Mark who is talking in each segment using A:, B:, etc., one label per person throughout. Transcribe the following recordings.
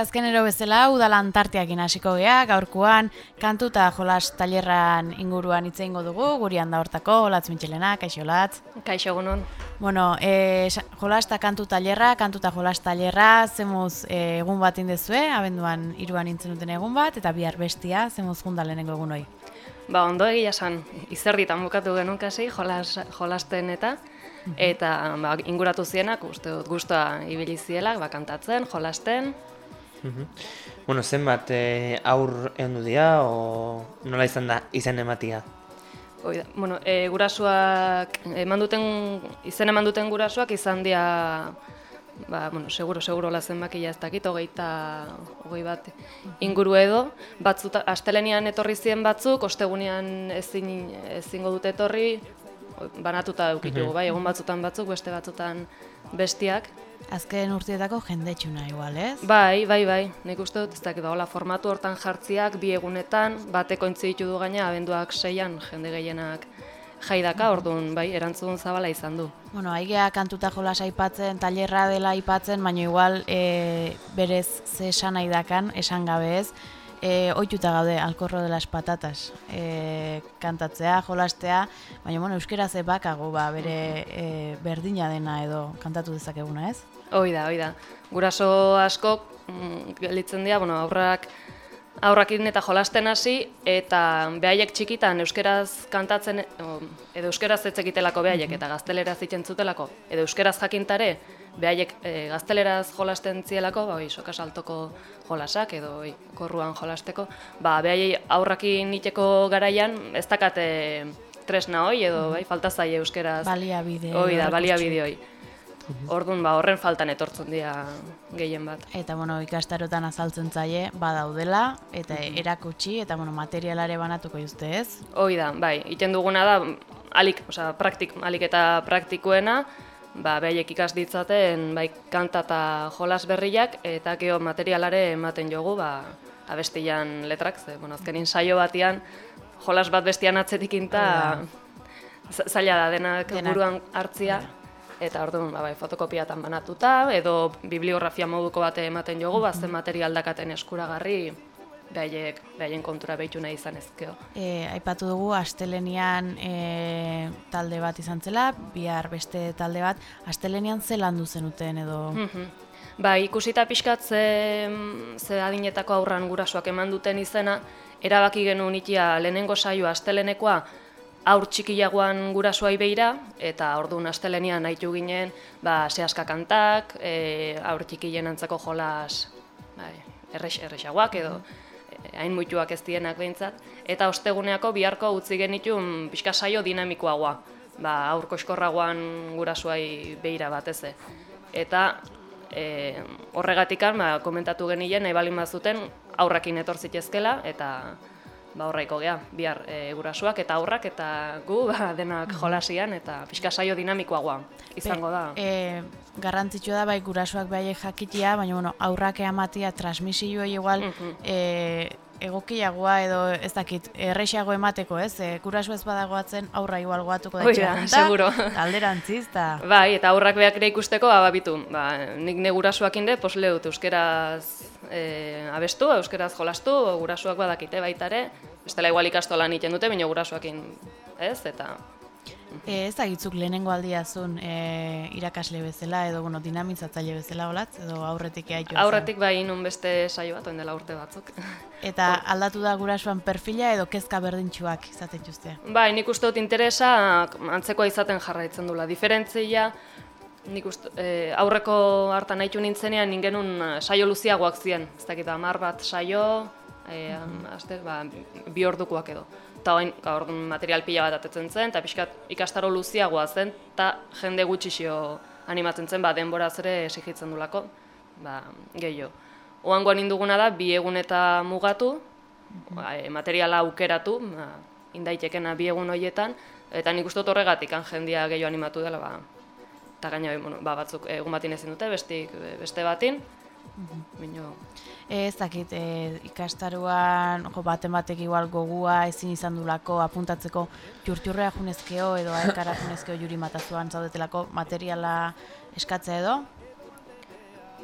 A: Azkenero bezala udalan tarteakin hasiko gea, gaurkoan kantu eta jolas tailerran inguruan hitze eingo dugu, gurian da hortako, Olatz Mitxelena, kaixo Olatz.
B: Kaixo egunon.
A: Bueno, e, jolas eta kantu tailerra, kantu eta jolas tailerra, zemuz e, egun bat indezue, abenduan iruan intzen duten egun bat, eta bihar bestia, zemuz lehenengo egun hoi.
B: Ba, ondo egia san, izerditan bukatu genuen kasi, jolas, jolasten eta, eta ba, inguratu zienak, uste dut guztua ibili zielak, ba, kantatzen, jolasten,
C: Mhm. Bueno, zenbat e, aur egon dira, o nola izan da izan ematia?
B: Hoi da, bueno, e, gurasuak, eman duten, izen eman duten gurasuak izan dira, ba, bueno, seguro, seguro la zenbakia ez dakit, hogeita, hogei bat inguru edo, batzuta, astelenian etorri ziren batzuk, ostegunean ezin, ezingo dute etorri, banatuta eukitugu, bai, egun batzutan batzuk, beste batzutan bestiak,
A: Azken urteetako jendetxuna igual, ez?
B: Bai, bai, bai. Nik uste dut, ez dakit, hola, formatu hortan jartziak, bi egunetan, bateko ditu du gaina, abenduak seian, jende gehienak jaidaka, orduan, bai, erantzun zabala izan du.
A: Bueno, aigea kantuta jolas aipatzen, tailerra dela aipatzen, baina igual e, berez ze esan nahi dakan, esan gabe ez, e, oituta gaude alkorro de las patatas e, kantatzea, jolastea, baina bueno, euskera ze bakago ba, bere e, berdina dena edo kantatu dezakeguna ez?
B: Hoi da, hoi da. Guraso askok mm, gelitzen dira, bueno, aurrak aurrakin eta jolasten hasi eta behaiek txikitan euskeraz kantatzen edo euskeraz ez egitelako behaiek eta gazteleraz itentzutelako edo euskeraz jakintare behaiek e, gazteleraz jolasten zielako, ba, soka saltoko jolasak edo oi, korruan jolasteko, ba, behaiei aurrakin iteko garaian ez dakate tresna hoi edo bai, falta zaie euskeraz.
A: Balia bide.
B: Hoi da, balia bide hoi. Orduan, ba, horren faltan etortzen dira gehien bat.
A: Eta, bueno, ikastarotan azaltzen zaie, badaudela, eta erakutsi, eta, bueno, materialare banatuko juzte ez?
B: Hoi da, bai, iten duguna da, alik, oza, praktik, alik eta praktikoena, ba, behaiek ikas ditzaten bai, kanta eta jolas berriak, eta geho materialare ematen jogu, ba, abestian letrak, ze, bueno, azkenin saio batean, jolas bat bestian atzetik inta, zaila da denak, denak. buruan hartzia, eta orduan ba, bai, fotokopiatan banatuta, edo bibliografia moduko bate ematen jogu, ba, zen material dakaten eskuragarri, behaiek, behaien kontura behitu nahi izan ezkeo.
A: E, aipatu dugu, astelenian e, talde bat izan zela, bihar beste talde bat, astelenian ze landu zenuten edo...
B: Ba, ikusita pixkat ze, ze adinetako aurran gurasoak eman duten izena, erabaki genuen itia lehenengo saioa astelenekoa aur txikiagoan gurasoai beira, eta orduan astelenian nahitu ginen, ba, zehaska kantak, e, aur txikien antzako jolas bai, errex, errexagoak edo e, hain muituak ez dienak behintzat, eta osteguneako biharko utzi genitun pixka saio dinamikoagoa, ba, aurko eskorragoan gurasoai beira batez. Eta e, horregatikan ba, komentatu genien nahi balin bazuten aurrakin etorzitezkela, eta ba horraiko gea, bihar e, gurasuak eta aurrak eta gu ba, denak jolasian eta pixka saio dinamikoagoa izango da.
A: E, garrantzitsua da bai gurasuak bai jakitia, baina bueno, aurrak ematia transmisioa igual mm egokiagoa edo ez dakit errexago emateko, ez? E, gurasu ez badagoatzen aurra igual goatuko da
B: txarrenta. seguro.
A: Alderantziz, ta...
B: Bai, eta aurrak beak ere ikusteko, ababitu. Ba, nik ne gurasuak inde, pos lehut euskeraz e, abestu, euskeraz jolastu, gurasuak badakite baitare, bestela igual ikastolan iten dute, baina gurasuakin, ez? Eta
A: E, ez agitzuk lehenengo aldiazun e, irakasle bezala edo bueno, dinamitzatzaile bezala olatz edo aurretik ea
B: Aurretik bai inun beste saio bat, dela urte batzuk.
A: Eta aldatu da gurasuan perfila edo kezka berdintxuak izaten juzte?
B: Bai, nik uste dut interesa antzekoa izaten jarraitzen dula. Diferentzia, nik uste, e, aurreko hartan nahitu nintzenean ningenun e, saio luziagoak ziren. Ez dakit, amar bat saio, e, mm ba, bi ordukoak edo eta hain gaur material pila bat atetzen zen, eta pixkat ikastaro luziagoa zen, eta jende gutxixio animatzen zen, ba, denboraz ere esigitzen dulako, ba, gehiago. Oangoan induguna da, bi egun eta mugatu, ba, e, materiala aukeratu, ba, indaitekena bi egun hoietan, eta nik uste horregatik jendia gehiago animatu dela, ba, eta gaina bueno, ba, batzuk egun batin ezin dute, bestik beste batin, Bino...
A: Ez dakit, e, ikastaruan jo, baten batek igual gogua ezin izan dulako apuntatzeko jurtiurrea junezkeo edo aekara junezkeo juri matazuan zaudetelako materiala eskatzea edo?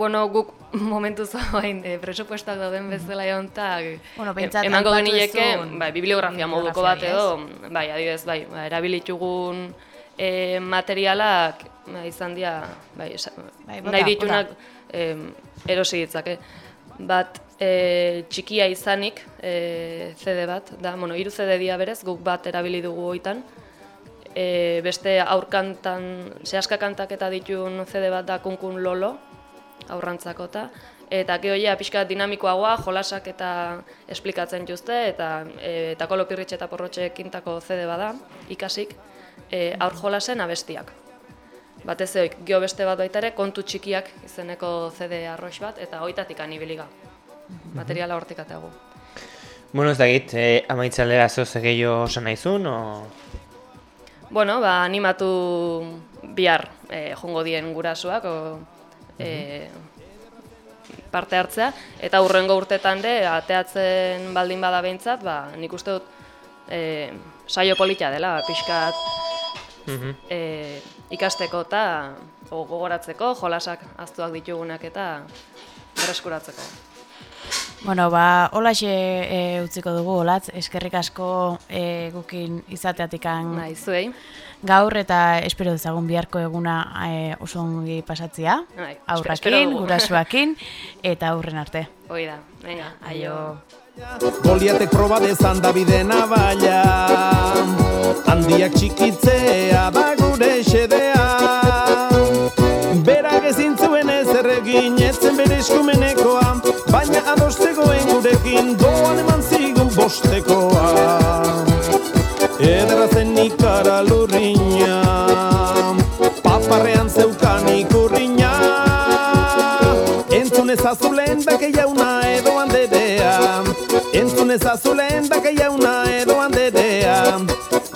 B: Bueno, guk momentu zain e, presupuestak dauden bezala egon eta
A: bueno, e,
B: emango genileke, bai, bibliografia moduko bat edo, bai, adibidez, bai, ba, erabilitugun e, materialak izan dira, bai, bai nahi ditunak, erosi ditzake. Bat e, txikia izanik e, CD bat, da, bueno, iru CD dia berez, guk bat erabili dugu hoitan. E, beste aurkantan, zehaska kantak eta ditun CD bat da kunkun lolo, aurrantzako eta. Eta gehoia pixka dinamikoagoa, jolasak eta esplikatzen juzte, eta e, eta kolopirritxe eta porrotxe kintako CD bada, ikasik, e, aur jolasen abestiak batez eoik, geho beste bat baita ere, kontu txikiak izeneko CD arrox bat, eta hoitatik anibiliga. Mhm. Materiala hortik ategu.
C: Bueno, ez da git, eh, amaitzalera zeo gehiago osan nahizun, o...
B: Bueno, ba, animatu bihar eh, jongo dien gurasuak, o, eh, parte hartzea, eta hurrengo urtetan de, ateatzen baldin bada behintzat, ba, nik uste dut eh, saio politia dela, pixkat, mm ikasteko eta gogoratzeko, jolasak aztuak ditugunak eta bereskuratzeko.
A: Bueno, ba, holaxe e, utziko dugu, olatz, eskerrik asko e, gukin izateatikan
B: bai, zuei.
A: gaur eta espero dezagun biharko eguna e, oso ongi pasatzia, bai, aurrakin, gurasuakin, eta aurren arte.
B: Hoi da, venga, aio.
D: Goliatek proba dezan Davidena baila Handiak txikitzea da gure xedea. Berak ezin zuen ez erregin etzen bere eskumenekoa Baina adostegoen gurekin doan eman zigun bostekoa. Ederra zen ikara lurriña Paparrean zeukan ikurriña. Entzun ezazulen dake jauna edo Entzun ezazulen dake jauna edo handerea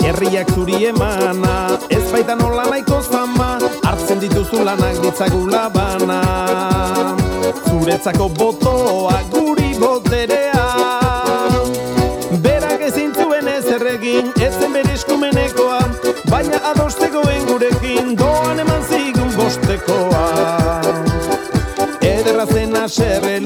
D: Herriak zuri emana, ez baita nola nahiko zama. Artzen dituzu lanak ditzagula bana. Zuretzako botoa guri boterea. Berak ezin zuen ez erregin, ez zen bere eskumenekoa. Baina adostegoen gurekin, doan eman zigun bostekoa. Ederra zena serre